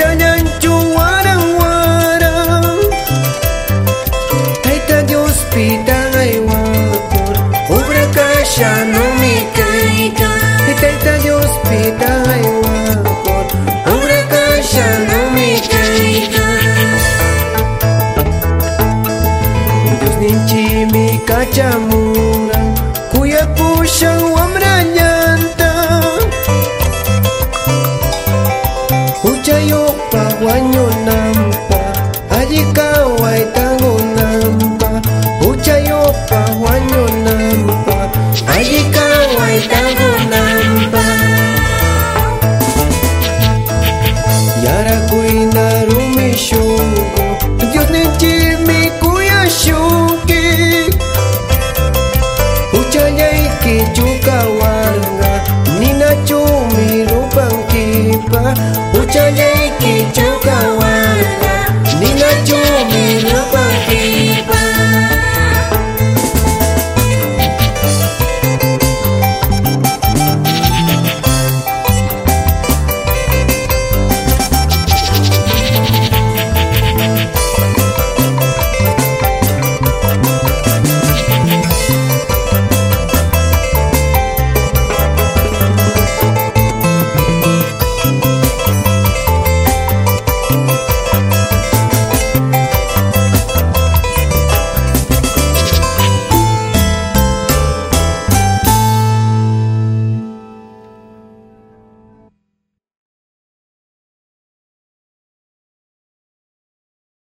Jangan juara-wara Taita Dios pitangai wakur Ubra kasha no mi kaika Taita Dios pitangai wakur Ubra kasha no mi kaika Dios ninchi mi kachamura Kuya pushang wamranya